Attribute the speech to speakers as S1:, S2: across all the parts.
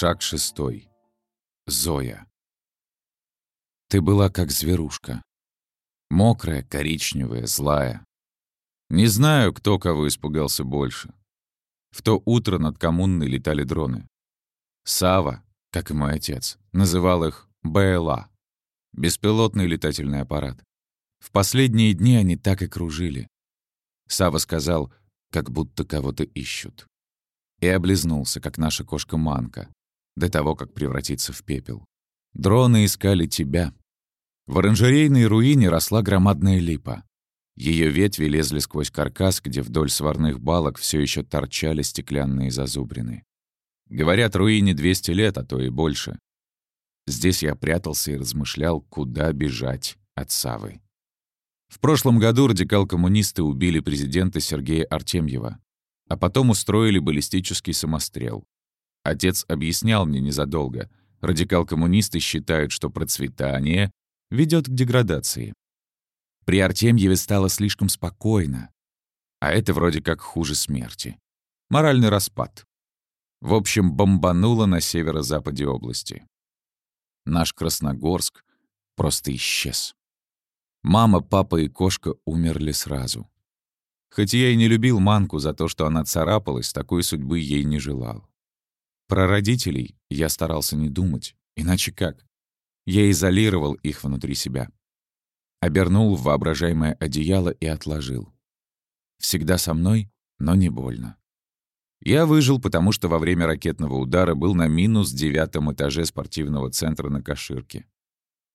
S1: Шаг шестой. Зоя. Ты была как зверушка. Мокрая, коричневая, злая. Не знаю, кто кого испугался больше. В то утро над коммунной летали дроны. Сава, как и мой отец, называл их БЛА — беспилотный летательный аппарат. В последние дни они так и кружили. Сава сказал, как будто кого-то ищут. И облизнулся, как наша кошка Манка, до того, как превратиться в пепел. Дроны искали тебя. В оранжерейной руине росла громадная липа. Ее ветви лезли сквозь каркас, где вдоль сварных балок все еще торчали стеклянные зазубрины. Говорят, руине 200 лет, а то и больше. Здесь я прятался и размышлял, куда бежать от Савы. В прошлом году радикал-коммунисты убили президента Сергея Артемьева, а потом устроили баллистический самострел. Отец объяснял мне незадолго. Радикал-коммунисты считают, что процветание ведет к деградации. При Артемьеве стало слишком спокойно. А это вроде как хуже смерти. Моральный распад. В общем, бомбануло на северо-западе области. Наш Красногорск просто исчез. Мама, папа и кошка умерли сразу. Хоть я и не любил Манку за то, что она царапалась, такой судьбы ей не желал. Про родителей я старался не думать, иначе как? Я изолировал их внутри себя. Обернул в воображаемое одеяло и отложил. Всегда со мной, но не больно. Я выжил, потому что во время ракетного удара был на минус девятом этаже спортивного центра на Каширке.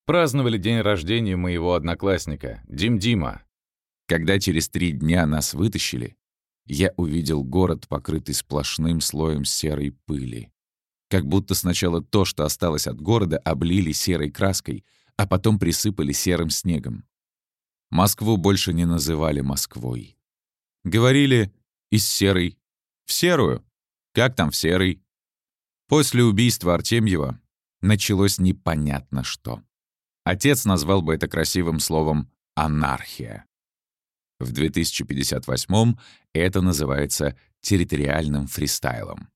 S2: Праздновали день рождения моего одноклассника, Дим Дима.
S1: Когда через три дня нас вытащили, я увидел город, покрытый сплошным слоем серой пыли. Как будто сначала то, что осталось от города, облили серой краской, а потом присыпали серым снегом. Москву больше не называли Москвой. Говорили «из серой в серую. Как там в серой?» После убийства Артемьева началось непонятно что. Отец назвал бы это красивым словом «анархия». В 2058-м это называется территориальным фристайлом.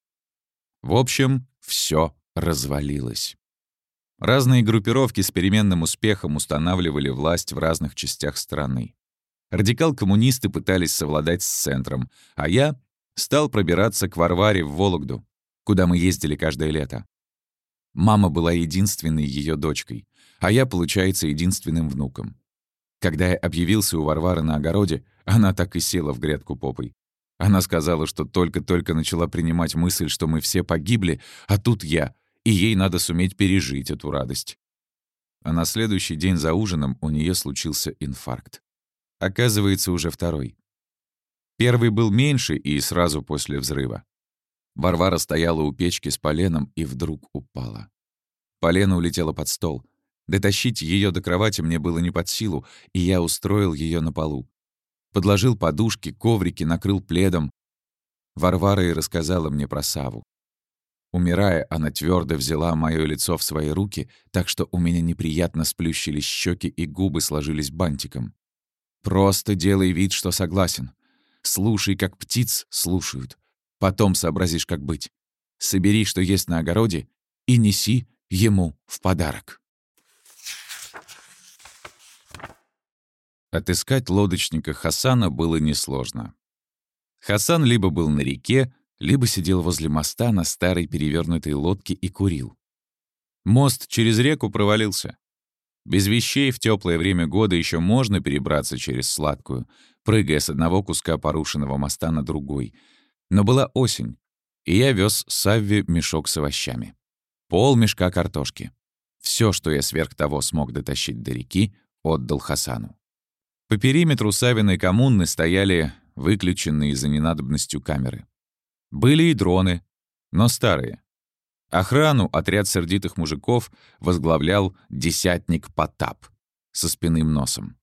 S1: В общем, все развалилось. Разные группировки с переменным успехом устанавливали власть в разных частях страны. Радикал-коммунисты пытались совладать с центром, а я стал пробираться к Варваре в Вологду, куда мы ездили каждое лето. Мама была единственной ее дочкой, а я, получается, единственным внуком. Когда я объявился у Варвары на огороде, она так и села в грядку попой. Она сказала, что только-только начала принимать мысль, что мы все погибли, а тут я, и ей надо суметь пережить эту радость. А на следующий день за ужином у нее случился инфаркт. Оказывается, уже второй. Первый был меньше и сразу после взрыва. Варвара стояла у печки с поленом и вдруг упала. Полено улетело под стол — Дотащить ее до кровати мне было не под силу, и я устроил ее на полу. Подложил подушки, коврики, накрыл пледом. Варвара и рассказала мне про Саву. Умирая, она твердо взяла мое лицо в свои руки, так что у меня неприятно сплющились щеки и губы сложились бантиком. «Просто делай вид, что согласен. Слушай, как птиц слушают. Потом сообразишь, как быть. Собери, что есть на огороде, и неси ему в подарок». Отыскать лодочника Хасана было несложно. Хасан либо был на реке, либо сидел возле моста на старой перевернутой лодке и курил. Мост через реку провалился. Без вещей в теплое время года еще можно перебраться через сладкую, прыгая с одного куска порушенного моста на другой. Но была осень, и я вез Савве мешок с овощами. Пол мешка картошки. Все, что я сверх того смог дотащить до реки, отдал Хасану. По периметру Савиной коммуны стояли выключенные за ненадобностью камеры. Были и дроны, но старые. Охрану отряд сердитых мужиков возглавлял десятник Потап со спинным носом.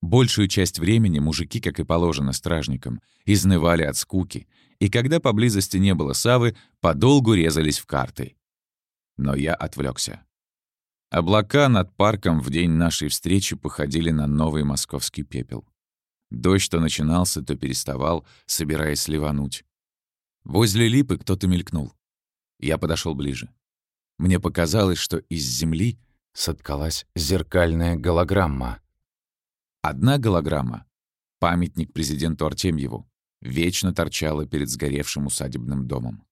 S1: Большую часть времени мужики, как и положено стражникам, изнывали от скуки, и когда поблизости не было Савы, подолгу резались в карты. Но я отвлекся. Облака над парком в день нашей встречи походили на новый московский пепел. Дождь то начинался, то переставал, собираясь ливануть. Возле липы кто-то мелькнул. Я подошел ближе. Мне показалось, что из земли
S2: соткалась зеркальная голограмма.
S1: Одна голограмма, памятник президенту Артемьеву, вечно торчала перед сгоревшим усадебным домом.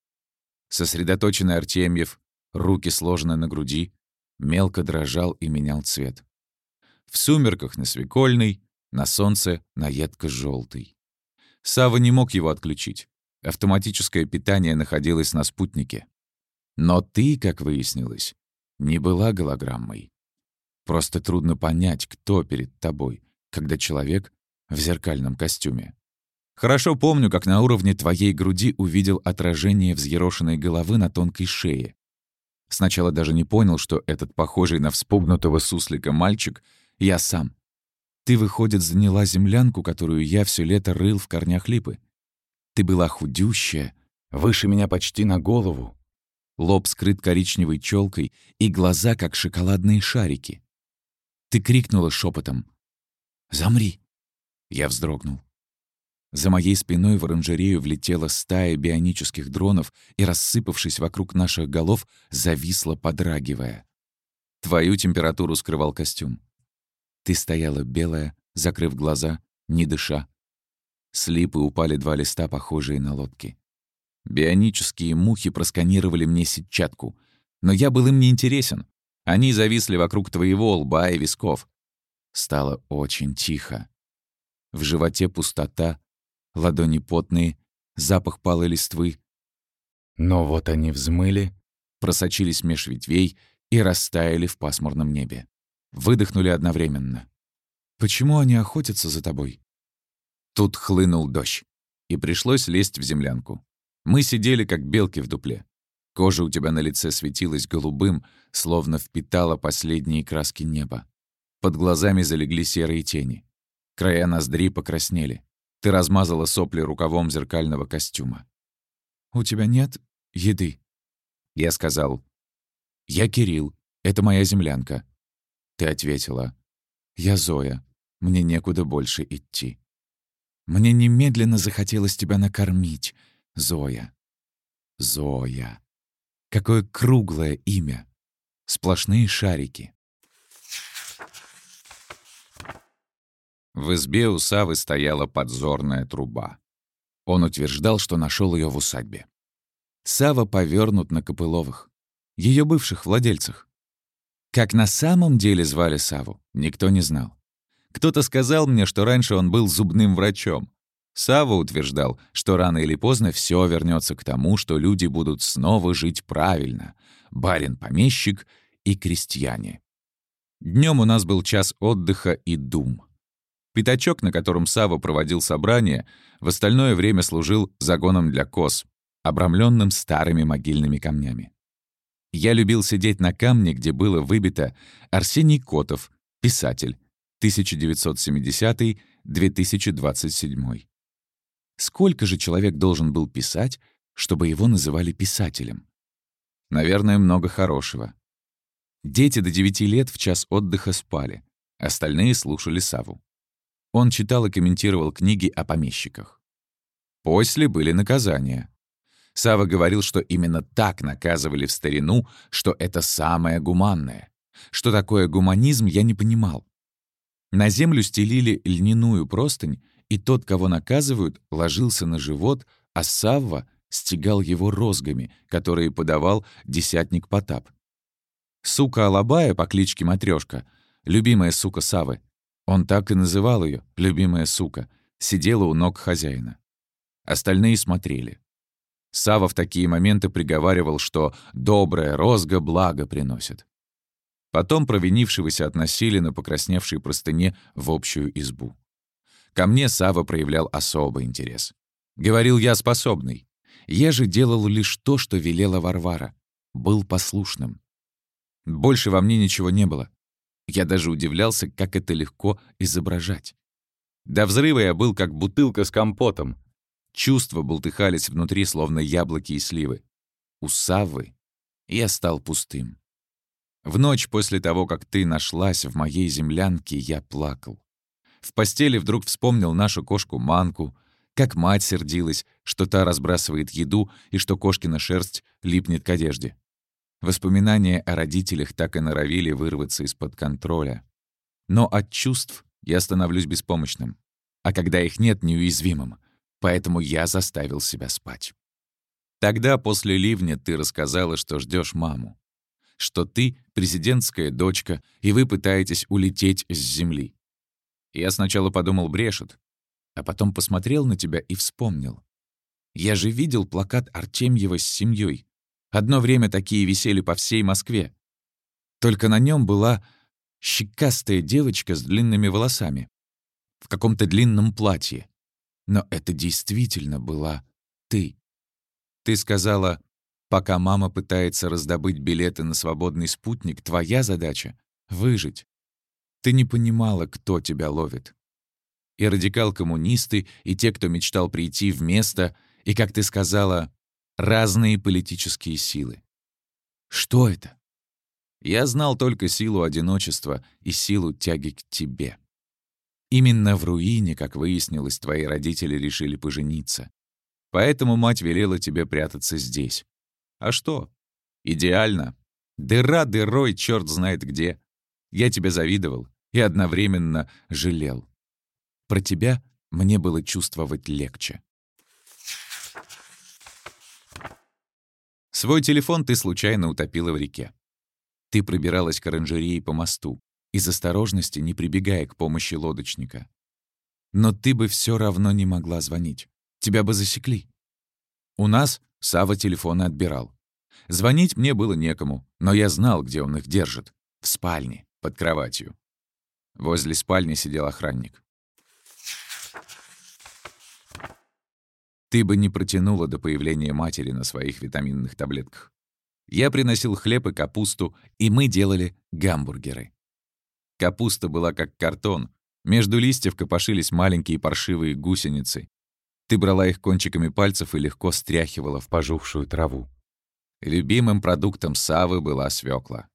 S1: Сосредоточенный Артемьев, руки сложены на груди, мелко дрожал и менял цвет. В сумерках на свекольный, на солнце на едко желтый Сава не мог его отключить. Автоматическое питание находилось на спутнике. Но ты, как выяснилось, не была голограммой. Просто трудно понять, кто перед тобой, когда человек в зеркальном костюме. Хорошо помню, как на уровне твоей груди увидел отражение взъерошенной головы на тонкой шее. Сначала даже не понял, что этот похожий на вспугнутого суслика мальчик — я сам. Ты, выходит, заняла землянку, которую я все лето рыл в корнях липы. Ты была худющая, выше меня почти на голову. Лоб скрыт коричневой челкой и глаза, как шоколадные шарики. Ты крикнула шепотом: «Замри!» Я вздрогнул. За моей спиной в оранжерею влетела стая бионических дронов и, рассыпавшись вокруг наших голов, зависла, подрагивая. Твою температуру скрывал костюм. Ты стояла белая, закрыв глаза, не дыша. С липы упали два листа, похожие на лодки. Бионические мухи просканировали мне сетчатку, но я был им не интересен. Они зависли вокруг твоего лба и висков. Стало очень тихо. В животе пустота, ладони потные, запах палой листвы.
S2: Но вот они взмыли,
S1: просочились меж ветвей и растаяли в пасмурном небе. Выдохнули одновременно. «Почему они охотятся за тобой?» Тут хлынул дождь, и пришлось лезть в землянку. Мы сидели, как белки в дупле. Кожа у тебя на лице светилась голубым, словно впитала последние краски неба. Под глазами залегли серые тени. Края ноздри покраснели. Ты размазала сопли рукавом зеркального костюма. «У тебя нет еды?» Я сказал. «Я Кирилл. Это моя землянка. Ты ответила. «Я Зоя. Мне некуда больше идти». Мне немедленно захотелось тебя накормить, Зоя. Зоя. Какое круглое имя. Сплошные шарики. В избе у Савы стояла подзорная труба. Он утверждал, что нашел ее в усадьбе. Сава повернут на Копыловых, ее бывших владельцах. Как на самом деле звали Саву, никто не знал. Кто-то сказал мне, что раньше он был зубным врачом. Сава утверждал, что рано или поздно все вернется к тому, что люди будут снова жить правильно. Барин-помещик и крестьяне. Днем у нас был час отдыха и дум. Пятачок, на котором Сава проводил собрание, в остальное время служил загоном для коз, обрамленным старыми могильными камнями. Я любил сидеть на камне, где было выбито Арсений Котов, писатель, 1970-2027. Сколько же человек должен был писать, чтобы его называли писателем? Наверное, много хорошего. Дети до 9 лет в час отдыха спали, остальные слушали Саву. Он читал и комментировал книги о помещиках. После были наказания. Сава говорил, что именно так наказывали в старину, что это самое гуманное. Что такое гуманизм, я не понимал. На землю стелили льняную простынь, и тот, кого наказывают, ложился на живот, а Савва стегал его розгами, которые подавал десятник Потап. Сука Алабая по кличке Матрёшка, любимая сука Савы, он так и называл ее, любимая сука, сидела у ног хозяина. Остальные смотрели. Сава в такие моменты приговаривал, что «добрая розга благо приносит». Потом провинившегося относили на покрасневшей простыне в общую избу. Ко мне Сава проявлял особый интерес. Говорил я способный. Я же делал лишь то, что велела Варвара. Был послушным. Больше во мне ничего не было. Я даже удивлялся, как это легко изображать. До взрыва я был как бутылка с компотом, Чувства бултыхались внутри, словно яблоки и сливы. У Саввы я стал пустым. В ночь после того, как ты нашлась в моей землянке, я плакал. В постели вдруг вспомнил нашу кошку Манку, Как мать сердилась, что та разбрасывает еду и что кошкина шерсть липнет к одежде. Воспоминания о родителях так и норовили вырваться из-под контроля. Но от чувств я становлюсь беспомощным, а когда их нет — неуязвимым, поэтому я заставил себя спать. Тогда, после ливня, ты рассказала, что ждешь маму, что ты — президентская дочка, и вы пытаетесь улететь с Земли. Я сначала подумал, брешет, а потом посмотрел на тебя и вспомнил. Я же видел плакат Артемьева с семьей. Одно время такие висели по всей Москве. Только на нем была щекастая девочка с длинными волосами. В каком-то длинном платье. Но это действительно была ты. Ты сказала, пока мама пытается раздобыть билеты на свободный спутник, твоя задача — выжить. Ты не понимала, кто тебя ловит и радикал-коммунисты, и те, кто мечтал прийти в место, и, как ты сказала, разные политические силы. Что это? Я знал только силу одиночества и силу тяги к тебе. Именно в руине, как выяснилось, твои родители решили пожениться. Поэтому мать велела тебе прятаться здесь. А что? Идеально. Дыра дырой, черт знает где. Я тебе завидовал и одновременно жалел. Про тебя мне было чувствовать легче. Свой телефон ты случайно утопила в реке. Ты пробиралась к оранжерее по мосту, из осторожности не прибегая к помощи лодочника. Но ты бы все равно не могла звонить. Тебя бы засекли. У нас Сава телефоны отбирал. Звонить мне было некому, но я знал, где он их держит. В спальне, под кроватью. Возле спальни сидел охранник. Ты бы не протянула до появления матери на своих витаминных таблетках. Я приносил хлеб и капусту, и мы делали гамбургеры. Капуста была как картон. Между листьев копошились маленькие паршивые гусеницы. Ты брала их кончиками пальцев и легко стряхивала в пожухшую траву. Любимым продуктом Савы была свекла.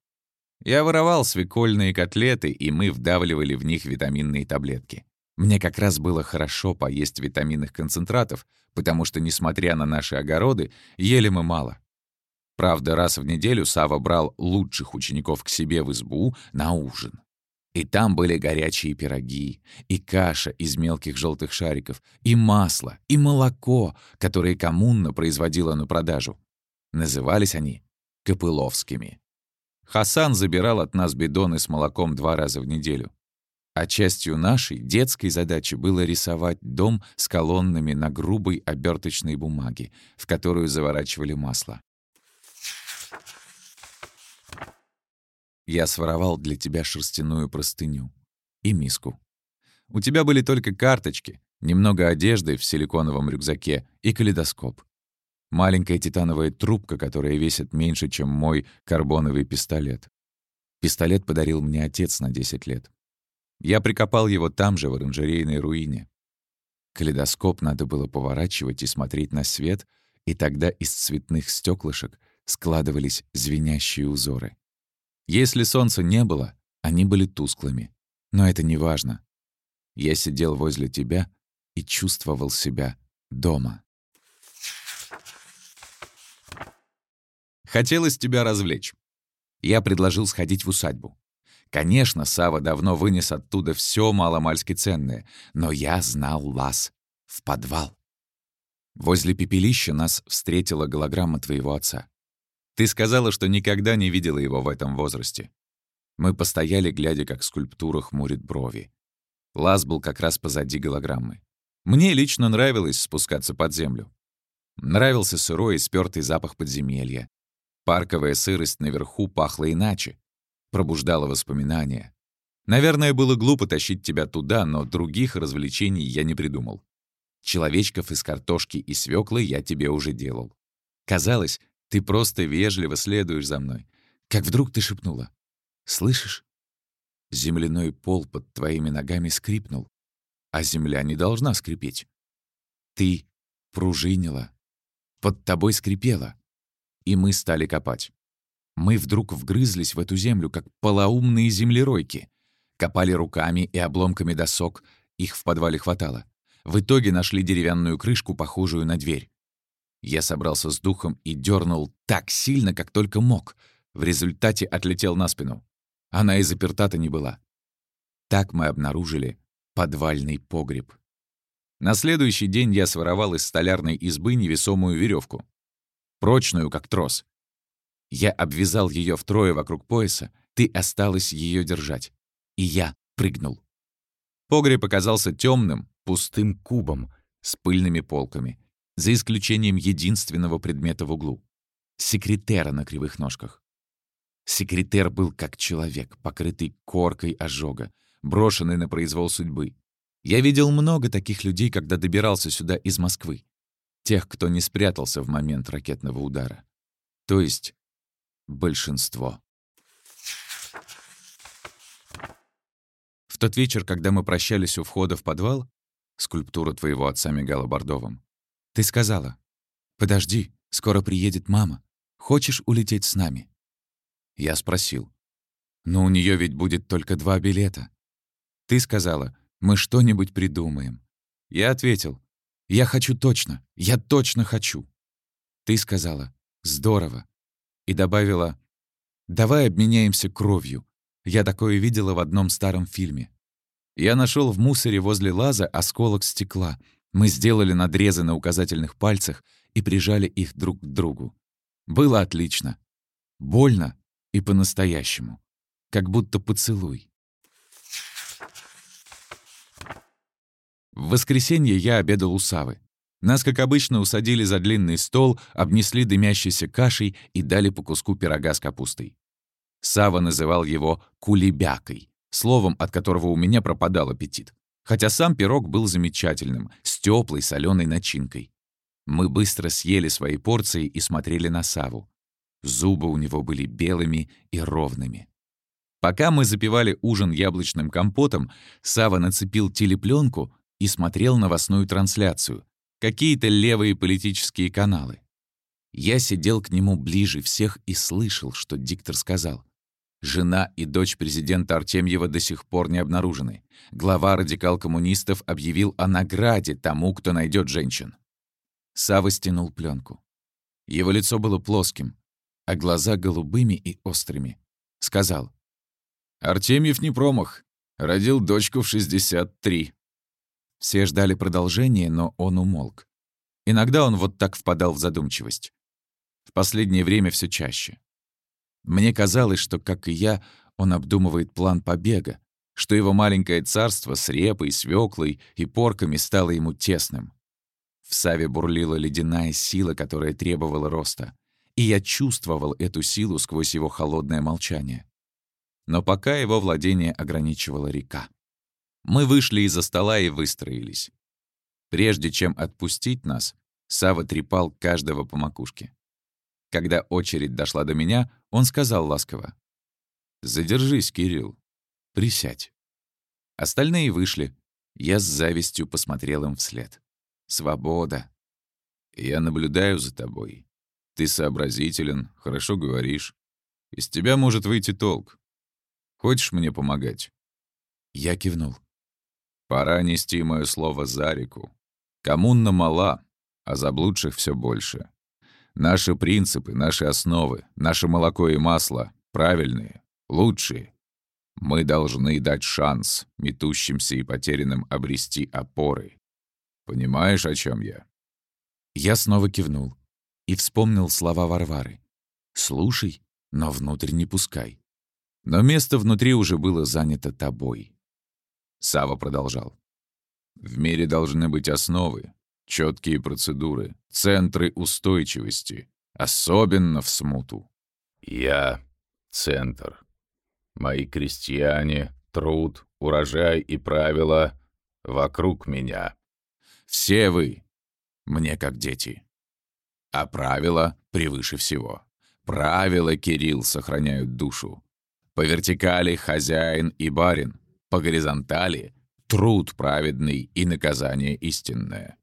S1: Я воровал свекольные котлеты, и мы вдавливали в них витаминные таблетки. Мне как раз было хорошо поесть витаминных концентратов, потому что, несмотря на наши огороды, ели мы мало. Правда, раз в неделю Сава брал лучших учеников к себе в избу на ужин. И там были горячие пироги, и каша из мелких желтых шариков, и масло, и молоко, которое коммуна производила на продажу. Назывались они Копыловскими. Хасан забирал от нас бидоны с молоком два раза в неделю. А частью нашей детской задачи было рисовать дом с колоннами на грубой оберточной бумаге, в которую заворачивали масло. Я своровал для тебя шерстяную простыню и миску. У тебя были только карточки, немного одежды в силиконовом рюкзаке и калейдоскоп. Маленькая титановая трубка, которая весит меньше, чем мой карбоновый пистолет. Пистолет подарил мне отец на 10 лет. Я прикопал его там же, в оранжерейной руине. Калейдоскоп надо было поворачивать и смотреть на свет, и тогда из цветных стеклышек складывались звенящие узоры. Если солнца не было, они были тусклыми. Но это не важно. Я сидел возле тебя и чувствовал себя дома. Хотелось тебя развлечь. Я предложил сходить в усадьбу. Конечно, Сава давно вынес оттуда все маломальски ценное, но я знал лаз в подвал. Возле пепелища нас встретила голограмма твоего отца. Ты сказала, что никогда не видела его в этом возрасте. Мы постояли, глядя, как скульптура хмурит брови. Лаз был как раз позади голограммы. Мне лично нравилось спускаться под землю. Нравился сырой и спёртый запах подземелья. Парковая сырость наверху пахла иначе, пробуждало воспоминания. Наверное, было глупо тащить тебя туда, но других развлечений я не придумал. Человечков из картошки и свеклы я тебе уже делал. Казалось, ты просто вежливо следуешь за мной. Как вдруг ты шепнула. «Слышишь? Земляной пол под твоими ногами скрипнул, а земля не должна скрипеть. Ты пружинила, под тобой скрипела, и мы стали копать. Мы вдруг вгрызлись в эту землю, как полоумные землеройки. Копали руками и обломками досок, их в подвале хватало. В итоге нашли деревянную крышку, похожую на дверь. Я собрался с духом и дернул так сильно, как только мог. В результате отлетел на спину. Она и заперта-то не была. Так мы обнаружили подвальный погреб. На следующий день я своровал из столярной избы невесомую веревку, прочную, как трос. Я обвязал ее втрое вокруг пояса, ты осталась ее держать. И я прыгнул. Погреб оказался темным, пустым кубом с пыльными полками, за исключением единственного предмета в углу — секретера на кривых ножках. Секретер был как человек, покрытый коркой ожога, брошенный на произвол судьбы. Я видел много таких людей, когда добирался сюда из Москвы. Тех, кто не спрятался в момент ракетного удара. То есть большинство. В тот вечер, когда мы прощались у входа в подвал, скульптура твоего отца мигала бордовым, ты сказала, «Подожди, скоро приедет мама. Хочешь улететь с нами?» Я спросил, «Но у нее ведь будет только два билета». Ты сказала, «Мы что-нибудь придумаем». Я ответил, «Я хочу точно, я точно хочу». Ты сказала, «Здорово». И добавила, «Давай обменяемся кровью. Я такое видела в одном старом фильме». Я нашел в мусоре возле лаза осколок стекла. Мы сделали надрезы на указательных пальцах и прижали их друг к другу. Было отлично. Больно и по-настоящему. Как будто поцелуй. В воскресенье я обедал у Савы. Нас, как обычно, усадили за длинный стол, обнесли дымящейся кашей и дали по куску пирога с капустой. Сава называл его «кулебякой», словом, от которого у меня пропадал аппетит. Хотя сам пирог был замечательным, с теплой соленой начинкой. Мы быстро съели свои порции и смотрели на Саву. Зубы у него были белыми и ровными. Пока мы запивали ужин яблочным компотом, Сава нацепил телепленку и смотрел новостную трансляцию, какие-то левые политические каналы. Я сидел к нему ближе всех и слышал, что диктор сказал. Жена и дочь президента Артемьева до сих пор не обнаружены. Глава радикал-коммунистов объявил о награде тому, кто найдет женщин. Сава стянул пленку. Его лицо было плоским, а глаза голубыми и острыми. Сказал. «Артемьев не промах. Родил дочку в 63». Все ждали продолжения, но он умолк. Иногда он вот так впадал в задумчивость. В последнее время все чаще. Мне казалось, что, как и я, он обдумывает план побега, что его маленькое царство с репой, свеклой и порками стало ему тесным. В Саве бурлила ледяная сила, которая требовала роста, и я чувствовал эту силу сквозь его холодное молчание. Но пока его владение ограничивала река. Мы вышли из-за стола и выстроились. Прежде чем отпустить нас, Сава трепал каждого по макушке. Когда очередь дошла до меня, он сказал ласково. «Задержись, Кирилл. Присядь». Остальные вышли. Я с завистью посмотрел им вслед. «Свобода. Я наблюдаю за тобой. Ты сообразителен, хорошо говоришь. Из тебя может выйти толк. Хочешь мне помогать?» Я кивнул. «Пора нести мое слово за реку. Коммуна мала, а заблудших все больше. Наши принципы, наши основы, наше молоко и масло правильные, лучшие. Мы должны дать шанс метущимся и потерянным обрести опоры. Понимаешь, о чем я?» Я снова кивнул и вспомнил слова Варвары. «Слушай, но внутрь не пускай». Но место внутри уже было занято тобой. Сава продолжал. «В мире должны быть основы, четкие процедуры, центры устойчивости, особенно в смуту. Я — центр. Мои крестьяне, труд, урожай и правила вокруг меня. Все вы мне как дети. А правила превыше всего. Правила, Кирилл, сохраняют душу. По вертикали — хозяин и барин. По горизонтали — труд праведный и наказание истинное.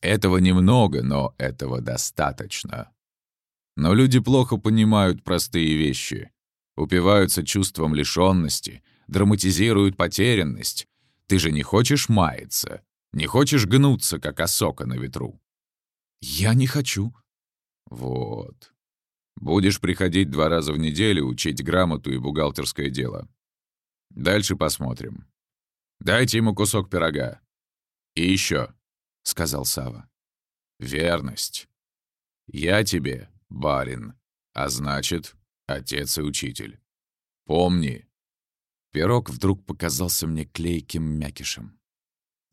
S1: Этого немного, но этого достаточно. Но люди плохо понимают простые вещи. Упиваются чувством лишённости, драматизируют потерянность. Ты же не хочешь маяться, Не хочешь гнуться, как осока на ветру?»
S2: «Я не хочу».
S1: «Вот. Будешь приходить два раза в неделю, учить грамоту и бухгалтерское дело. Дальше посмотрим. Дайте ему кусок пирога. И еще, сказал Сава. Верность. Я тебе барин, а значит, отец и учитель. Помни. Пирог вдруг показался мне клейким мякишем.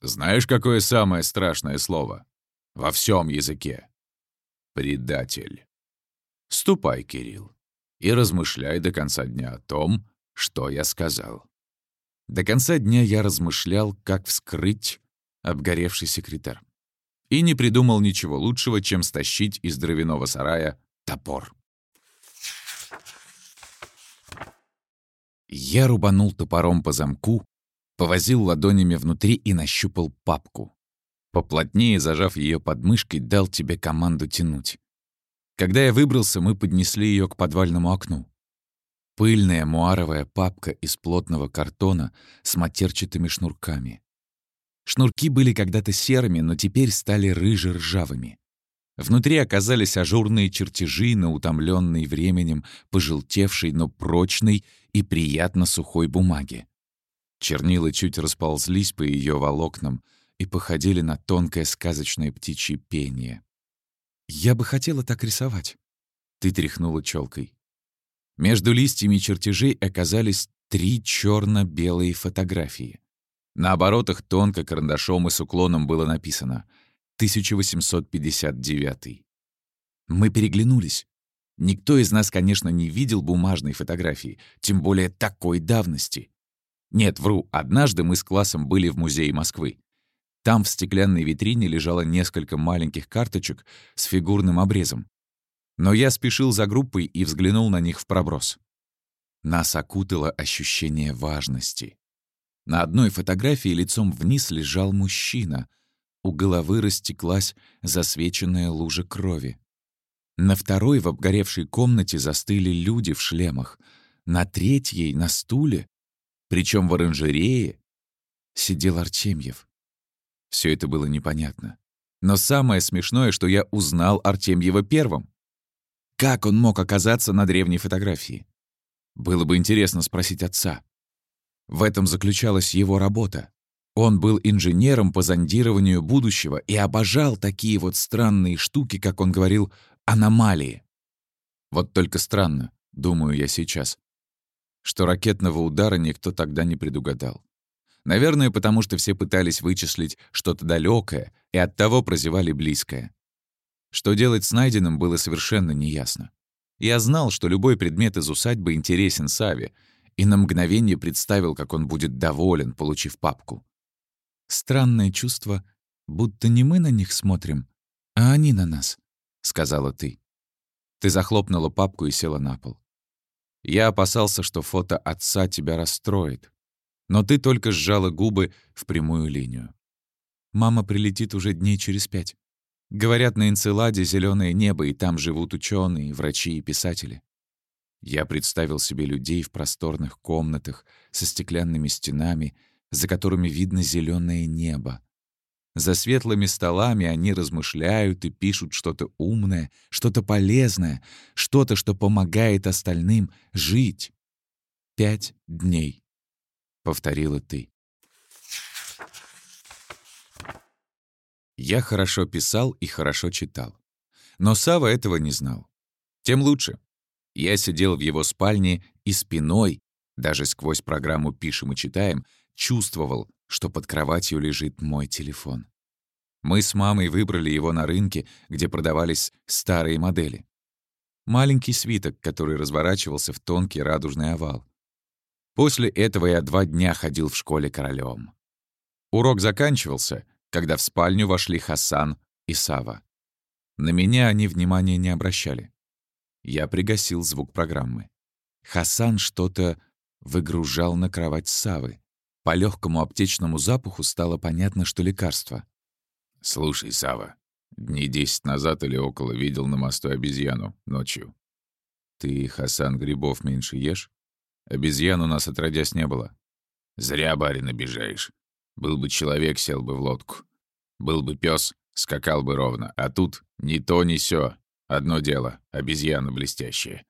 S1: Знаешь, какое самое страшное слово? Во всем языке. Предатель. Ступай, Кирилл, и размышляй до конца дня о том, что я сказал. До конца дня я размышлял, как вскрыть обгоревший секретарь. И не придумал ничего лучшего, чем стащить из дровяного сарая топор. Я рубанул топором по замку, повозил ладонями внутри и нащупал папку. Поплотнее зажав ее под мышкой, дал тебе команду тянуть. Когда я выбрался, мы поднесли ее к подвальному окну. Пыльная муаровая папка из плотного картона с матерчатыми шнурками. Шнурки были когда-то серыми, но теперь стали рыже-ржавыми. Внутри оказались ажурные чертежи на утомленной временем, пожелтевшей, но прочной и приятно сухой бумаге. Чернила чуть расползлись по ее волокнам и походили на тонкое сказочное птичье пение. «Я бы хотела так рисовать». Ты тряхнула челкой. Между листьями чертежей оказались три черно белые фотографии. На оборотах тонко карандашом и с уклоном было написано 1859. Мы переглянулись. Никто из нас, конечно, не видел бумажной фотографии, тем более такой давности. Нет, вру, однажды мы с классом были в музее Москвы. Там в стеклянной витрине лежало несколько маленьких карточек с фигурным обрезом. Но я спешил за группой и взглянул на них в проброс. Нас окутало ощущение важности. На одной фотографии лицом вниз лежал мужчина. У головы растеклась засвеченная лужа крови. На второй в обгоревшей комнате застыли люди в шлемах. На третьей — на стуле, причем в оранжерее, сидел Артемьев. Все это было непонятно. Но самое смешное, что я узнал Артемьева первым. Как он мог оказаться на древней фотографии? Было бы интересно спросить отца. В этом заключалась его работа. Он был инженером по зондированию будущего и обожал такие вот странные штуки, как он говорил, аномалии. Вот только странно, думаю я сейчас, что ракетного удара никто тогда не предугадал. Наверное, потому что все пытались вычислить что-то далекое и оттого прозевали близкое. Что делать с найденным было совершенно неясно. Я знал, что любой предмет из усадьбы интересен Саве, и на мгновение представил, как он будет доволен, получив папку. «Странное чувство, будто не мы на них смотрим, а они на нас», — сказала ты. Ты захлопнула папку и села на пол. Я опасался, что фото отца тебя расстроит, но ты только сжала губы в прямую линию. Мама прилетит уже дней через пять. Говорят, на Энцеладе зеленое небо, и там живут ученые, врачи и писатели. Я представил себе людей в просторных комнатах со стеклянными стенами, за которыми видно зеленое небо. За светлыми столами они размышляют и пишут что-то умное, что-то полезное, что-то, что помогает остальным жить. Пять дней. — повторила ты. Я хорошо писал и хорошо читал. Но Сава этого не знал. Тем лучше. Я сидел в его спальне и спиной, даже сквозь программу «Пишем и читаем», чувствовал, что под кроватью лежит мой телефон. Мы с мамой выбрали его на рынке, где продавались старые модели. Маленький свиток, который разворачивался в тонкий радужный овал. После этого я два дня ходил в школе королем. Урок заканчивался, когда в спальню вошли Хасан и Сава. На меня они внимания не обращали. Я пригасил звук программы. Хасан что-то выгружал на кровать Савы. По легкому аптечному запаху стало понятно, что лекарство. «Слушай, Сава, дней десять назад или около видел на мосту обезьяну ночью. Ты, Хасан, грибов меньше ешь?» Обезьян у нас отродясь не было. Зря, барин, обижаешь. Был бы человек, сел бы в лодку. Был бы пес, скакал бы ровно, а тут ни то, ни сё. Одно дело — обезьяны блестящие.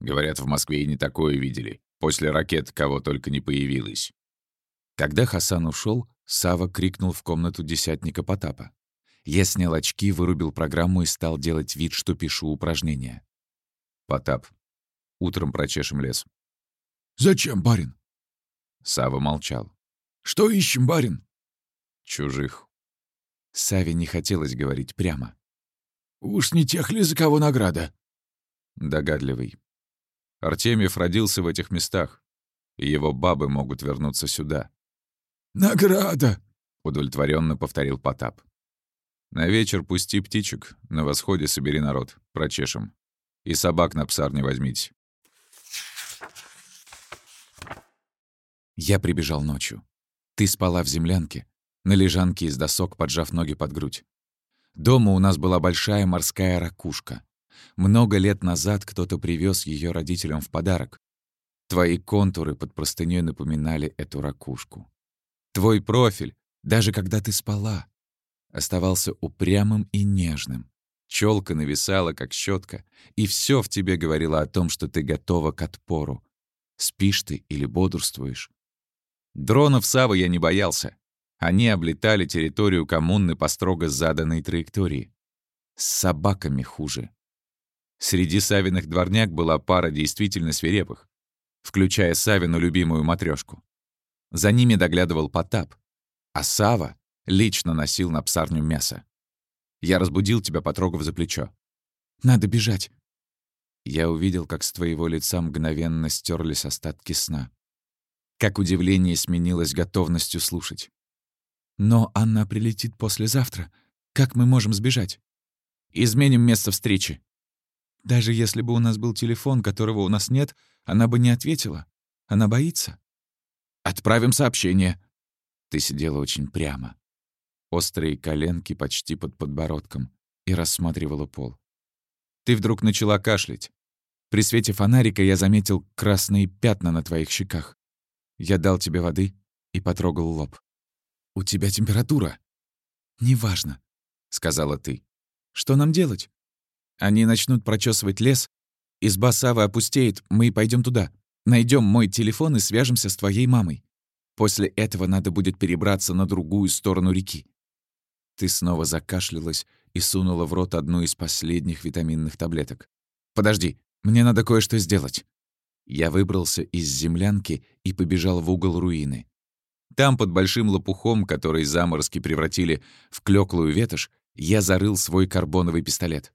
S1: Говорят, в Москве и не такое видели. После ракет кого только не появилось.
S2: Когда Хасан ушел, Сава крикнул в комнату десятника Потапа. Я снял очки, вырубил программу и стал делать вид, что пишу упражнения.
S1: «Потап, утром прочешем лес».
S3: «Зачем, барин?»
S1: Сава молчал.
S3: «Что ищем, барин?»
S1: «Чужих».
S2: Саве не хотелось говорить прямо.
S3: «Уж не тех ли, за кого награда?»
S1: Догадливый. Артемьев родился в этих местах, и его бабы могут вернуться сюда.
S3: «Награда!»
S1: — удовлетворенно повторил Потап. «На вечер пусти птичек, на восходе собери народ, прочешем. И собак на псарне возьмите».
S2: Я прибежал ночью. Ты спала в землянке, на лежанке из досок, поджав ноги под грудь. Дома у нас была большая морская ракушка. Много лет назад кто-то привез ее родителям в подарок. Твои контуры под простыней напоминали эту ракушку. Твой профиль, даже когда ты спала, оставался упрямым и нежным. Челка нависала, как щетка, и все в тебе говорило о том, что ты готова к отпору. Спишь ты или бодрствуешь. Дронов Савы я не боялся. Они облетали территорию коммуны по строго заданной траектории. С собаками хуже. Среди Савиных дворняк была пара действительно свирепых, включая Савину любимую матрешку. За ними доглядывал Потап, а Сава лично носил на псарню мясо. Я разбудил тебя, потрогав за плечо. «Надо бежать!» Я увидел, как с твоего лица мгновенно стерлись остатки сна. Как удивление сменилось готовностью слушать. «Но она прилетит послезавтра. Как мы можем сбежать?» «Изменим место встречи», даже если бы у нас был телефон, которого у нас нет, она бы не ответила. Она боится. Отправим сообщение. Ты сидела очень прямо. Острые коленки почти под подбородком и рассматривала пол. Ты вдруг начала кашлять. При свете фонарика я заметил красные пятна на твоих щеках. Я дал тебе воды и потрогал лоб. «У тебя температура». «Неважно», — сказала ты. «Что нам делать?» Они начнут прочесывать лес. Изба Савы опустеет, мы пойдем туда. Найдем мой телефон и свяжемся с твоей мамой. После этого надо будет перебраться на другую сторону реки. Ты снова закашлялась и сунула в рот одну из последних витаминных таблеток. «Подожди, мне надо кое-что сделать». Я выбрался из землянки и побежал в угол руины. Там, под большим лопухом, который заморозки превратили в клёклую ветошь, я зарыл свой карбоновый пистолет.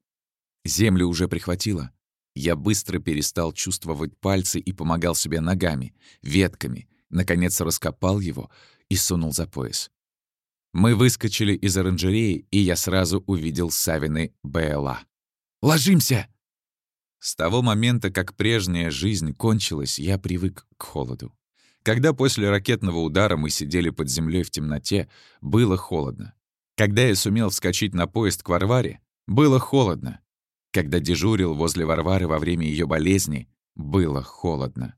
S2: Землю уже прихватило. Я быстро перестал чувствовать пальцы и помогал себе ногами, ветками, наконец раскопал его и сунул за пояс. Мы выскочили из оранжереи, и я сразу увидел Савины БЛА. «Ложимся!» С того момента, как прежняя жизнь кончилась, я привык к холоду. Когда после ракетного удара мы сидели под землей в темноте, было холодно. Когда я сумел вскочить на поезд к Варваре, было холодно. Когда дежурил возле Варвары во время ее болезни, было холодно.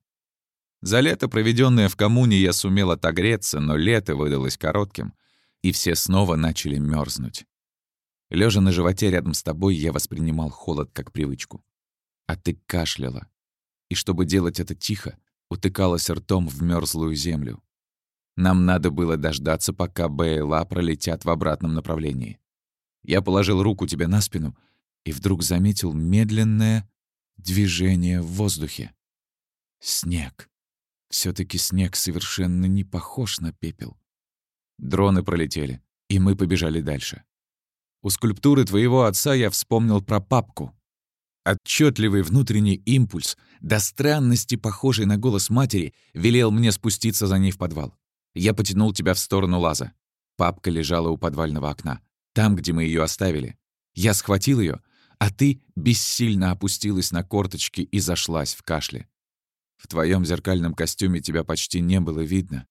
S2: За лето, проведенное в коммуне, я сумел отогреться, но лето выдалось коротким, и все снова начали мерзнуть. Лежа на животе рядом с тобой, я воспринимал холод как привычку. А ты кашляла. И чтобы делать это тихо, утыкалась ртом в мерзлую землю. Нам надо было дождаться, пока БЛА пролетят в обратном направлении. Я положил руку тебе на спину — и вдруг заметил медленное движение в воздухе. Снег. все таки снег совершенно не похож на пепел. Дроны пролетели, и мы побежали дальше. У скульптуры твоего отца я вспомнил про папку. Отчетливый внутренний импульс, до странности похожий на голос матери, велел мне спуститься за ней в подвал. Я потянул тебя в сторону лаза. Папка лежала у подвального окна, там, где мы ее оставили. Я схватил ее, а ты бессильно опустилась на корточки и зашлась в кашле. В твоем зеркальном костюме тебя почти не было видно.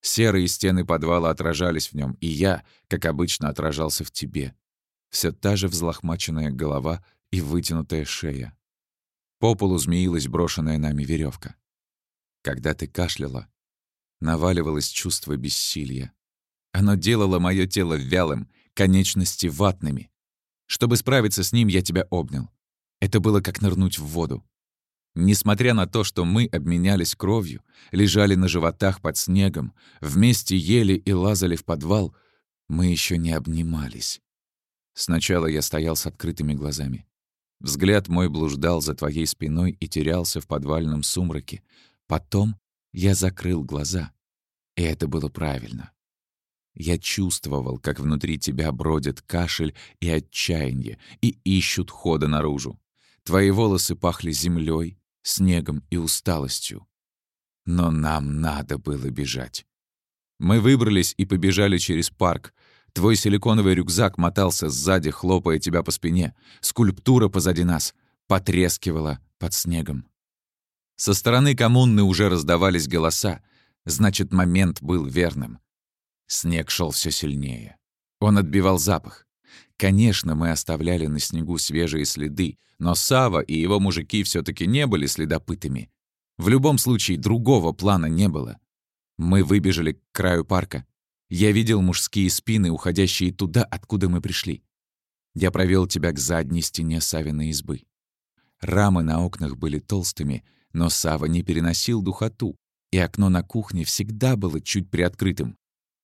S2: Серые стены подвала отражались в нем, и я, как обычно, отражался в тебе. Все та же взлохмаченная голова и вытянутая шея. По полу змеилась брошенная нами веревка. Когда ты кашляла, наваливалось чувство бессилия. Оно делало мое тело вялым, конечности ватными. Чтобы справиться с ним, я тебя обнял. Это было как нырнуть в воду. Несмотря на то, что мы обменялись кровью, лежали на животах под снегом, вместе ели и лазали в подвал, мы еще не обнимались. Сначала я стоял с открытыми глазами. Взгляд мой блуждал за твоей спиной и терялся в подвальном сумраке. Потом я закрыл глаза. И это было правильно. Я чувствовал, как внутри тебя бродит кашель и отчаяние, и ищут хода наружу. Твои волосы пахли землей, снегом и усталостью. Но нам надо было бежать. Мы выбрались и побежали через парк. Твой силиконовый рюкзак мотался сзади, хлопая тебя по спине. Скульптура позади нас потрескивала под снегом. Со стороны коммуны уже раздавались голоса. Значит, момент был верным. Снег шел все сильнее. Он отбивал запах. Конечно, мы оставляли на снегу свежие следы, но Сава и его мужики все таки не были следопытами. В любом случае, другого плана не было. Мы выбежали к краю парка. Я видел мужские спины, уходящие туда, откуда мы пришли. Я провел тебя к задней стене Савиной избы. Рамы на окнах были толстыми, но Сава не переносил духоту, и окно на кухне всегда было чуть приоткрытым.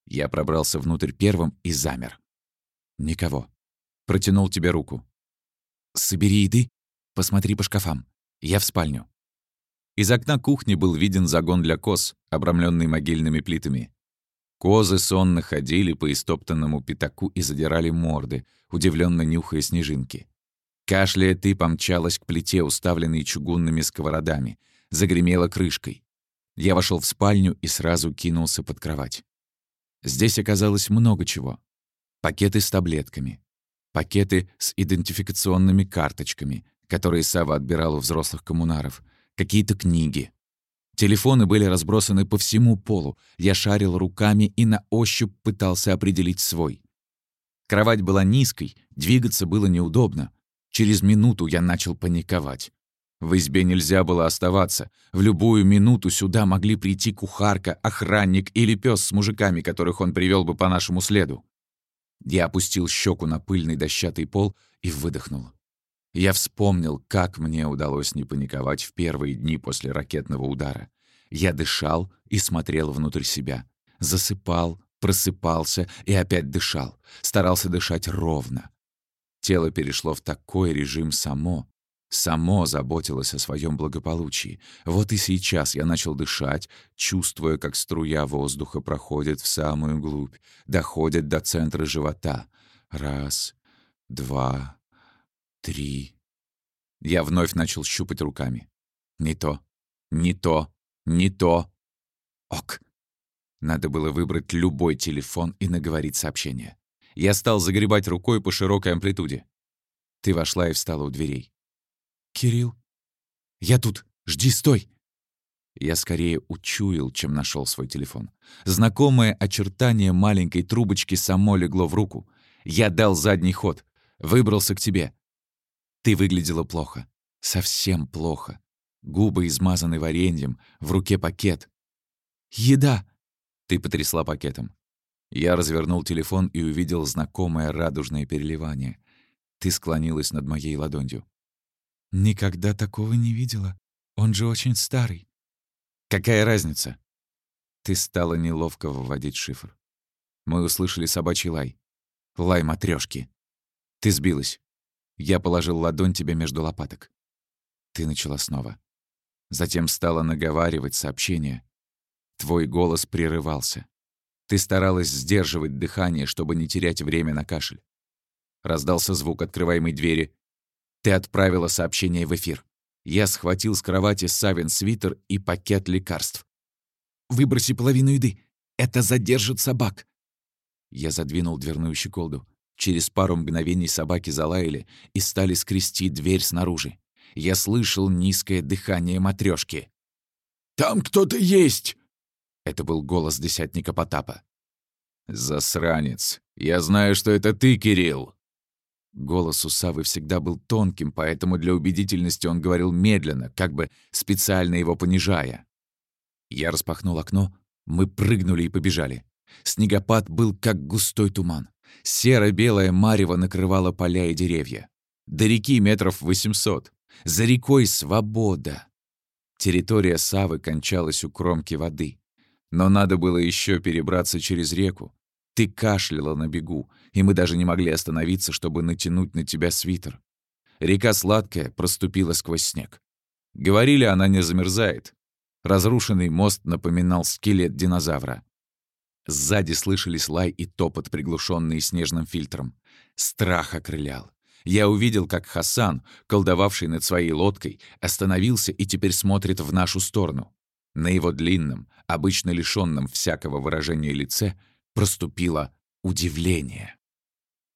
S2: Я пробрался внутрь первым и замер. Никого. Протянул тебе руку. «Собери еды, посмотри по шкафам. Я в спальню». Из окна кухни был виден загон для коз, обрамленный могильными плитами. Козы сонно ходили по истоптанному пятаку и задирали морды, удивленно нюхая снежинки. Кашляя, ты помчалась к плите, уставленной чугунными сковородами, загремела крышкой. Я вошел в спальню и сразу кинулся под кровать. Здесь оказалось много чего. Пакеты с таблетками, пакеты с идентификационными карточками, которые Сава отбирал у взрослых коммунаров, какие-то книги. Телефоны были разбросаны по всему полу. Я шарил руками и на ощупь пытался определить свой. Кровать была низкой, двигаться было неудобно. Через минуту я начал паниковать. В избе нельзя было оставаться. В любую минуту сюда могли прийти кухарка, охранник или пес с мужиками, которых он привел бы по нашему следу. Я опустил щеку на пыльный дощатый пол и выдохнул. Я вспомнил, как мне удалось не паниковать в первые дни после ракетного удара. Я дышал и смотрел внутрь себя. Засыпал, просыпался и опять дышал. Старался дышать ровно. Тело перешло в такой режим само, Само заботилось о своем благополучии. Вот и сейчас я начал дышать, чувствуя, как струя воздуха проходит в самую глубь, доходит до центра живота. Раз, два, три. Я вновь начал щупать руками. Не то, не то, не то. Ок. Надо было выбрать любой телефон и наговорить сообщение. Я стал загребать рукой по широкой амплитуде. Ты вошла и встала у дверей. «Кирилл?» «Я тут! Жди, стой!» Я скорее учуял, чем нашел свой телефон. Знакомое очертание маленькой трубочки само легло в руку. Я дал задний ход. Выбрался к тебе. Ты выглядела плохо. Совсем плохо. Губы измазаны вареньем, в руке пакет. «Еда!» Ты потрясла пакетом. Я развернул телефон и увидел знакомое радужное переливание. Ты склонилась над моей ладонью. «Никогда такого не видела. Он же очень старый». «Какая разница?» Ты стала неловко выводить шифр. Мы услышали собачий лай. Лай матрешки. Ты сбилась. Я положил ладонь тебе между лопаток. Ты начала снова. Затем стала наговаривать сообщение. Твой голос прерывался. Ты старалась сдерживать дыхание, чтобы не терять время на кашель. Раздался звук открываемой двери, ты отправила сообщение в эфир. Я схватил с кровати Савин свитер и пакет лекарств. «Выброси половину еды. Это задержит собак». Я задвинул дверную щеколду. Через пару мгновений собаки залаяли и стали скрести дверь снаружи. Я слышал низкое дыхание матрешки.
S3: «Там кто-то есть!»
S2: Это был голос десятника Потапа. «Засранец! Я знаю, что это ты, Кирилл!» Голос у Савы всегда был тонким, поэтому для убедительности он говорил медленно, как бы специально его понижая. Я распахнул окно, мы прыгнули и побежали. Снегопад был как густой туман.
S1: Серо-белое марево накрывало поля и деревья. До реки метров 800. За рекой свобода. Территория Савы кончалась у кромки воды. Но надо было еще перебраться через реку. Ты кашляла на бегу, и мы даже не могли остановиться, чтобы натянуть на тебя свитер. Река Сладкая проступила сквозь снег. Говорили, она не замерзает. Разрушенный мост напоминал скелет динозавра. Сзади слышались лай и топот, приглушенные снежным фильтром. Страх окрылял. Я увидел, как Хасан, колдовавший над своей лодкой, остановился и теперь смотрит в нашу сторону. На его длинном, обычно лишенном всякого выражения лице, проступило удивление.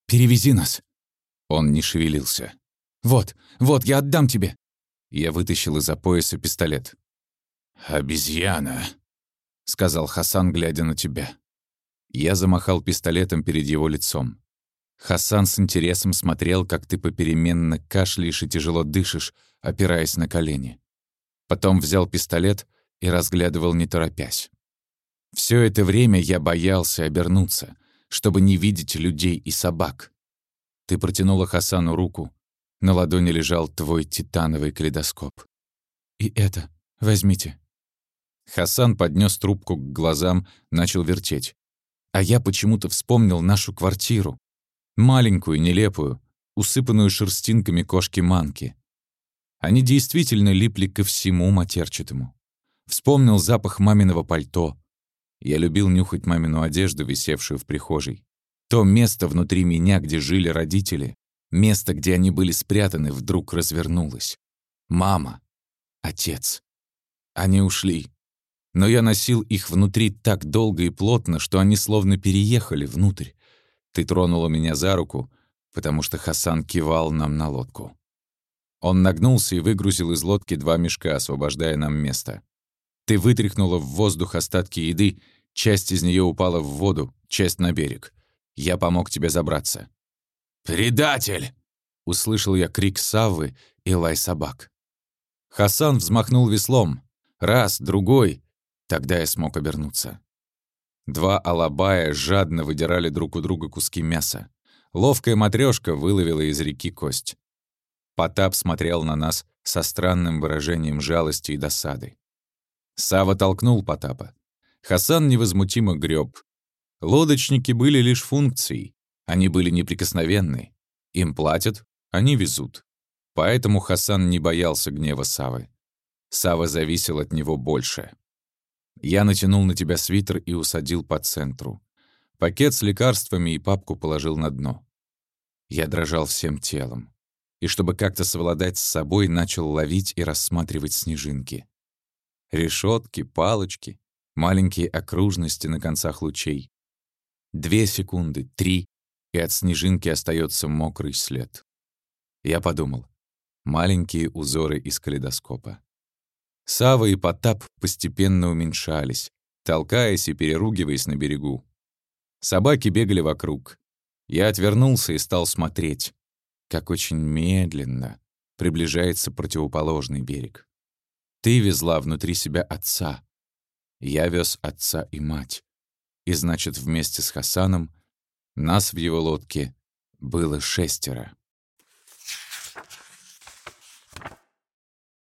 S2: «Перевези нас!»
S1: Он не шевелился.
S2: «Вот, вот, я отдам тебе!»
S1: Я вытащил из-за пояса пистолет.
S3: «Обезьяна», —
S1: сказал Хасан, глядя на тебя. Я замахал пистолетом перед его лицом. Хасан с интересом смотрел, как ты попеременно кашляешь и тяжело дышишь, опираясь на колени. Потом взял пистолет и разглядывал, не торопясь. Все это время я боялся обернуться, чтобы не видеть людей и собак. Ты протянула Хасану руку. На ладони лежал твой титановый калейдоскоп.
S2: «И это возьмите».
S1: Хасан поднес трубку к глазам, начал вертеть. А я почему-то вспомнил нашу квартиру, Маленькую, нелепую, усыпанную шерстинками кошки-манки. Они действительно липли ко всему матерчатому. Вспомнил запах маминого пальто. Я любил нюхать мамину одежду, висевшую в прихожей. То место внутри меня, где жили родители, место, где они были спрятаны, вдруг развернулось. Мама, отец. Они ушли. Но я носил их внутри так долго и плотно, что они словно переехали внутрь. Ты тронула меня за руку, потому что Хасан кивал нам на лодку. Он нагнулся и выгрузил из лодки два мешка, освобождая нам место. Ты вытряхнула в воздух остатки еды, часть из нее упала в воду, часть на берег. Я помог тебе забраться.
S3: «Предатель!»
S1: — услышал я крик Саввы и лай собак. Хасан взмахнул веслом. Раз, другой. Тогда я смог обернуться. Два алабая жадно выдирали друг у друга куски мяса. Ловкая матрешка выловила из реки кость. Потап смотрел на нас со странным выражением жалости и досады. Сава толкнул Потапа. Хасан невозмутимо греб. Лодочники были лишь функцией. Они были неприкосновенны. Им платят, они везут. Поэтому Хасан не боялся гнева Савы. Сава зависел от него больше. Я натянул на тебя свитер и усадил по центру. Пакет с лекарствами и папку положил на дно. Я дрожал всем телом. И чтобы как-то совладать с собой, начал ловить и рассматривать снежинки. Решетки, палочки, маленькие окружности на концах лучей. Две секунды, три, и от снежинки остается мокрый след. Я подумал. Маленькие узоры из калейдоскопа. Сава и Потап постепенно уменьшались, толкаясь и переругиваясь на берегу. Собаки бегали вокруг. Я отвернулся и стал смотреть, как очень медленно приближается противоположный берег. Ты везла внутри себя отца. Я вез отца и мать. И значит, вместе с Хасаном нас в его лодке было шестеро.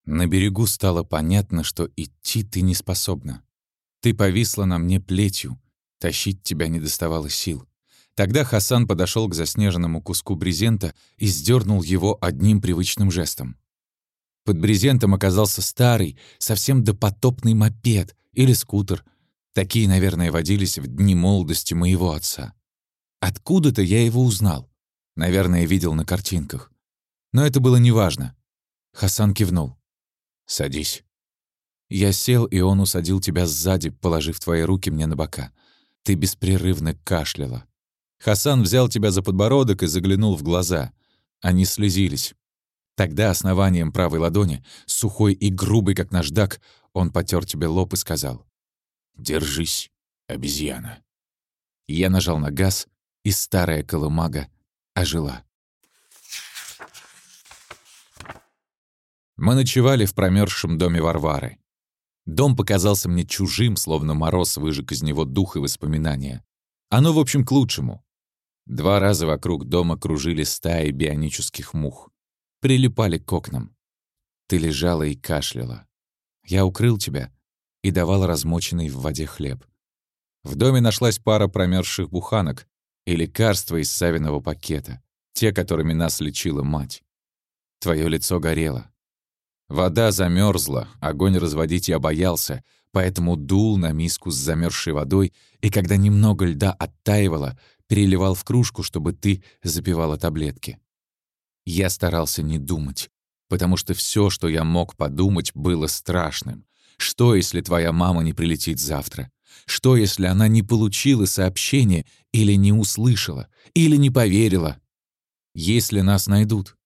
S1: На берегу стало понятно, что идти ты не способна. Ты повисла на мне плетью, тащить тебя не доставало сил. Тогда Хасан подошел к заснеженному куску брезента и сдернул его одним привычным жестом. Под брезентом оказался старый, совсем допотопный мопед или скутер. Такие, наверное, водились в дни молодости моего отца. Откуда-то я его узнал. Наверное, видел на картинках. Но это было неважно. Хасан кивнул. «Садись». Я сел, и он усадил тебя сзади, положив твои руки мне на бока. Ты беспрерывно кашляла. Хасан взял тебя за подбородок и заглянул в глаза. Они слезились. Тогда основанием правой ладони, сухой и грубый, как наждак, он потер тебе лоб и сказал. «Держись, обезьяна». Я нажал на газ, и старая колымага ожила. Мы ночевали в промерзшем доме Варвары. Дом показался мне чужим, словно мороз выжег из него дух и воспоминания. Оно, в общем, к лучшему. Два раза вокруг дома кружили стаи бионических мух. Прилипали к окнам. Ты лежала и кашляла. Я укрыл тебя и давал размоченный в воде хлеб. В доме нашлась пара промерзших буханок и лекарства из савиного пакета, те, которыми нас лечила мать. Твое лицо горело. Вода замерзла, огонь разводить я боялся, поэтому дул на миску с замерзшей водой, и когда немного льда оттаивало, переливал в кружку, чтобы ты запивала таблетки. Я старался не думать, потому что все, что я мог подумать, было страшным. Что, если твоя мама не прилетит завтра? Что, если она не получила сообщение или не услышала, или не поверила? Если нас найдут?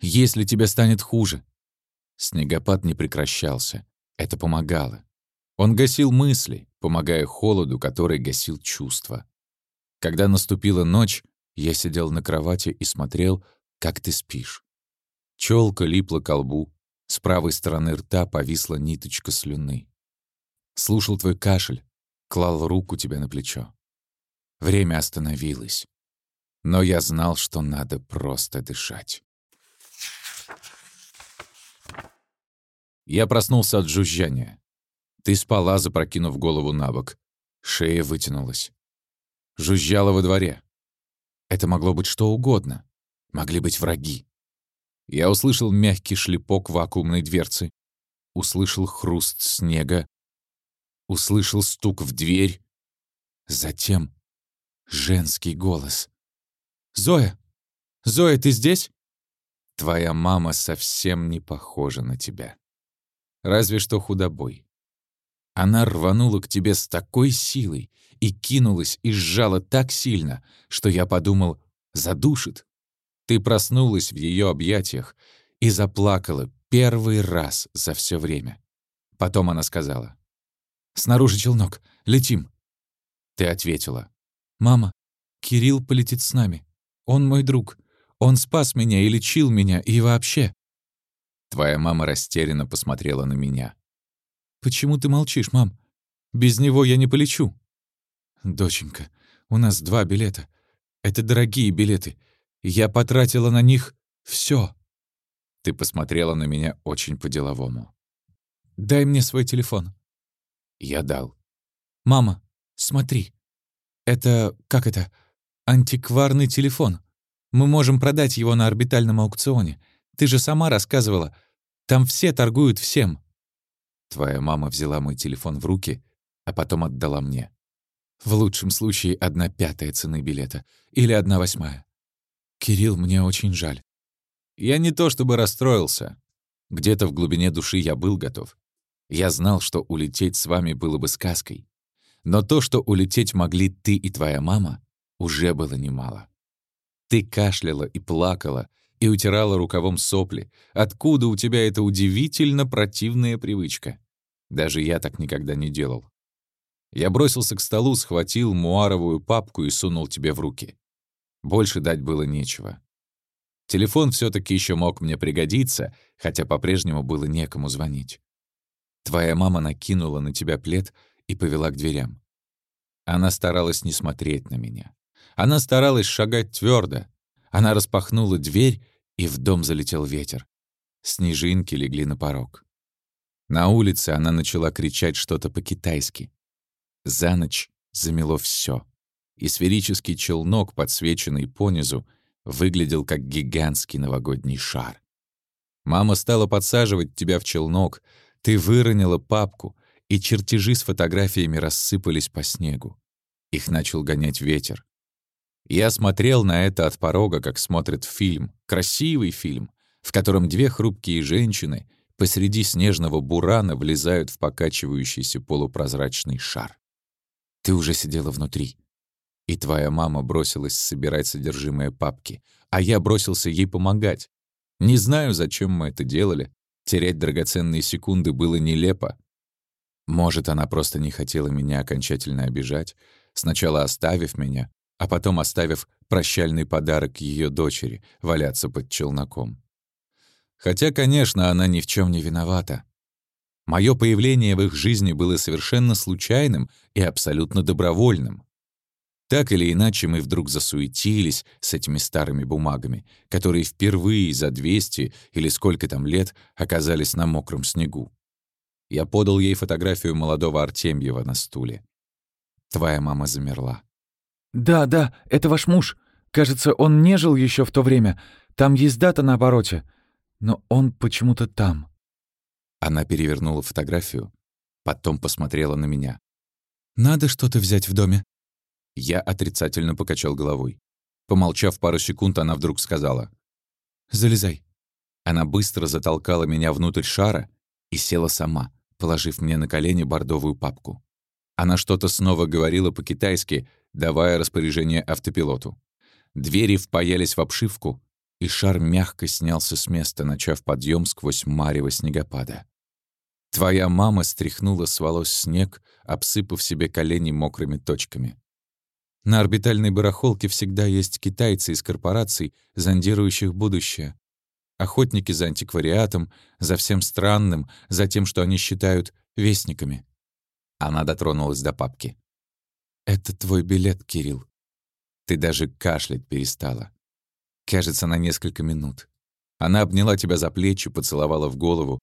S1: Если тебе станет хуже? Снегопад не прекращался. Это помогало. Он гасил мысли, помогая холоду, который гасил чувства. Когда наступила ночь, я сидел на кровати и смотрел, как ты спишь. Челка липла к лбу, с правой стороны рта повисла ниточка слюны. Слушал твой кашель, клал руку тебе на плечо. Время остановилось. Но я знал, что надо просто дышать. Я проснулся от жужжания. Ты спала, запрокинув голову на бок. Шея вытянулась. Жужжало во дворе. Это могло быть что угодно. Могли быть враги. Я услышал мягкий шлепок вакуумной дверцы. Услышал хруст снега. Услышал стук в дверь. Затем женский голос. «Зоя! Зоя, ты здесь?» Твоя мама совсем не похожа на тебя. Разве что худобой. Она рванула к тебе с такой силой и кинулась и сжала так сильно, что я подумал, задушит. Ты проснулась в ее объятиях и заплакала первый раз за все время. Потом она сказала, «Снаружи челнок, летим». Ты ответила, «Мама, Кирилл полетит с нами. Он мой друг. Он спас меня и лечил меня, и вообще». Твоя мама растерянно посмотрела на меня. «Почему ты молчишь, мам? Без него я не полечу». «Доченька, у нас два билета. Это дорогие билеты. Я потратила на них все. Ты посмотрела на меня очень по-деловому. «Дай мне свой телефон». Я дал. «Мама, смотри. Это... как это? Антикварный телефон. Мы можем продать его на орбитальном аукционе. Ты же сама рассказывала. Там все торгуют всем». Твоя мама взяла мой телефон в руки, а потом отдала мне. В лучшем случае одна пятая цены билета или одна восьмая. Кирилл, мне очень жаль. Я не то чтобы расстроился. Где-то в глубине души я был готов. Я знал, что улететь с вами было бы сказкой. Но то, что улететь могли ты и твоя мама, уже было немало. Ты кашляла и плакала, и утирала рукавом сопли. Откуда у тебя эта удивительно противная привычка? Даже я так никогда не делал. Я бросился к столу, схватил муаровую папку и сунул тебе в руки. Больше дать было нечего. Телефон все таки еще мог мне пригодиться, хотя по-прежнему было некому звонить. Твоя мама накинула на тебя плед и повела к дверям. Она старалась не смотреть на меня. Она старалась шагать твердо. Она распахнула дверь, и в дом залетел ветер. Снежинки легли на порог. На улице она начала кричать что-то по-китайски. За ночь замело все, и сферический челнок, подсвеченный понизу, выглядел как гигантский новогодний шар. Мама стала подсаживать тебя в челнок, ты выронила папку, и чертежи с фотографиями рассыпались по снегу. Их начал гонять ветер. Я смотрел на это от порога, как смотрит фильм, красивый фильм, в котором две хрупкие женщины посреди снежного бурана влезают в покачивающийся полупрозрачный шар. Ты уже сидела внутри. И твоя мама бросилась собирать содержимое папки, а я бросился ей помогать. Не знаю, зачем мы это делали. Терять драгоценные секунды было нелепо. Может, она просто не хотела меня окончательно обижать, сначала оставив меня, а потом оставив прощальный подарок ее дочери валяться под челноком. Хотя, конечно, она ни в чем не виновата. Мое появление в их жизни было совершенно случайным и абсолютно добровольным. Так или иначе, мы вдруг засуетились с этими старыми бумагами, которые впервые за 200 или сколько там лет оказались на мокром снегу. Я подал ей фотографию молодого Артемьева на стуле. Твоя мама замерла.
S2: «Да, да, это ваш муж. Кажется, он не жил еще в то время. Там есть дата на обороте. Но он почему-то там».
S1: Она перевернула фотографию, потом посмотрела на меня. «Надо что-то взять в доме». Я отрицательно покачал головой. Помолчав пару секунд, она вдруг сказала. «Залезай». Она быстро затолкала меня внутрь шара и села сама, положив мне на колени бордовую папку. Она что-то снова говорила по-китайски, давая распоряжение автопилоту. Двери впаялись в обшивку, и шар мягко снялся с места, начав подъем сквозь марево снегопада. Твоя мама стряхнула с волос снег, обсыпав себе колени мокрыми точками. На орбитальной барахолке всегда есть китайцы из корпораций, зондирующих будущее. Охотники за антиквариатом, за всем странным, за тем, что они считают вестниками. Она дотронулась до папки. «Это твой билет, Кирилл. Ты даже кашлять перестала. Кажется, на несколько минут. Она обняла тебя за плечи, поцеловала в голову.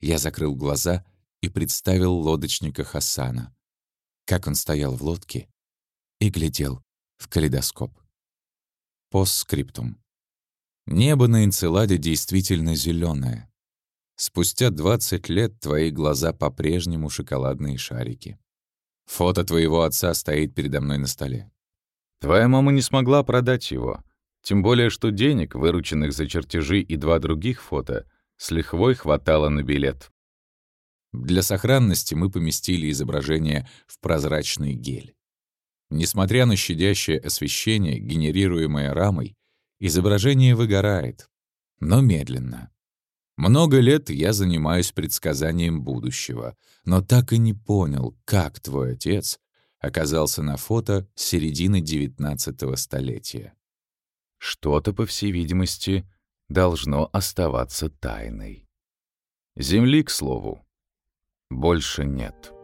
S1: Я закрыл глаза и представил лодочника Хасана. Как он стоял в лодке и глядел в калейдоскоп. Постскриптум. Небо на Энцеладе действительно зеленое. Спустя 20 лет твои глаза по-прежнему шоколадные шарики. Фото твоего отца стоит передо мной на столе. Твоя мама не смогла продать его. Тем более, что денег, вырученных за чертежи и два других фото, с лихвой хватало на билет. Для сохранности мы поместили изображение в прозрачный гель. Несмотря на щадящее освещение, генерируемое рамой, Изображение выгорает, но медленно. Много лет я занимаюсь предсказанием будущего, но так и не понял, как твой отец оказался на фото середины XIX столетия. Что-то, по всей видимости, должно оставаться тайной. Земли, к слову, больше нет.